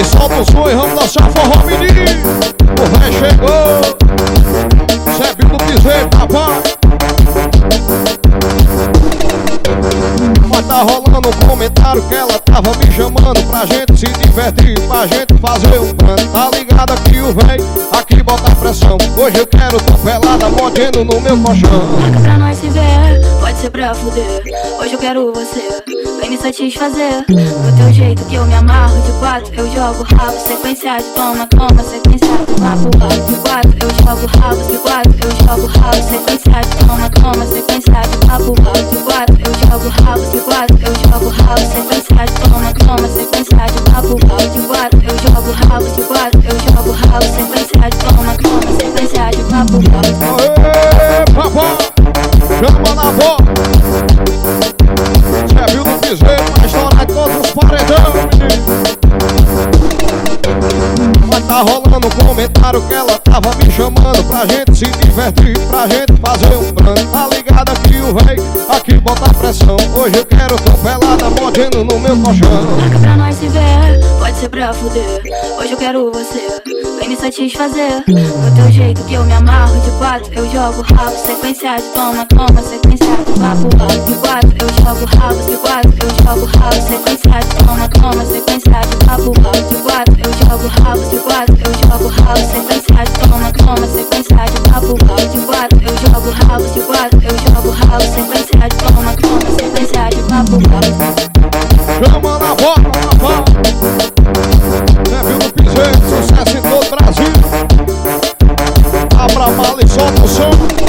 DJ solta o som e vamos dançar forró menino. O véi chegou. Zé do piseiro, papai Mas tá rolando um comentário que ela tava me chamando Pra gente se divertir, pra gente fazer um plano Tá ligado aqui o véi, aqui bota pressão. Hoje eu quero tô pelada, mordendo no meu colchão. Marca pra nós se ver, pode ser pra fuder. Hoje eu quero você, vem me satisfazer. Do teu jeito que eu me amarro quatro Eu jogo rabo, sequência de toma, toma papo, rabo de quatro Eu jogo rabo de quatro, eu jogo rabo Sequência de toma, toma papo, rabo de quatro Eu jogo rabo de quatro, eu jogo rabo Sequência de toma, toma papo, rabo de quatro Eu jogo rabo de quatro, eu jogo rabo Sequência de toma, toma Sequência de papo, rabo Um comentário que ela tava me chamando Pra gente se divertir, pra gente fazer um plano Tá ligado aqui o véi, aqui bota pressão. Hoje eu quero tô pelada, mordendo no meu colchão. Marca pra nós se ver, pode ser pra fuder. Hoje eu quero você, vem me satisfazer. Do teu jeito que eu me amarro de quatro Eu jogo rabo, sequência de toma, toma Sequência de papo, rabo de quatro. Eu jogo rabo de quatro, eu jogo rabo Sequência de toma, toma Sequência de papo, rabo de quatro. Eu jogo rabo de quatro, lado, eu jogo ralo. Sequência de toma, toma, sequência de papo, papo. Chama na bola, na bola. Levinho Pigeiro, sucesso em todo o Brasil. Abra a mala e solta o som.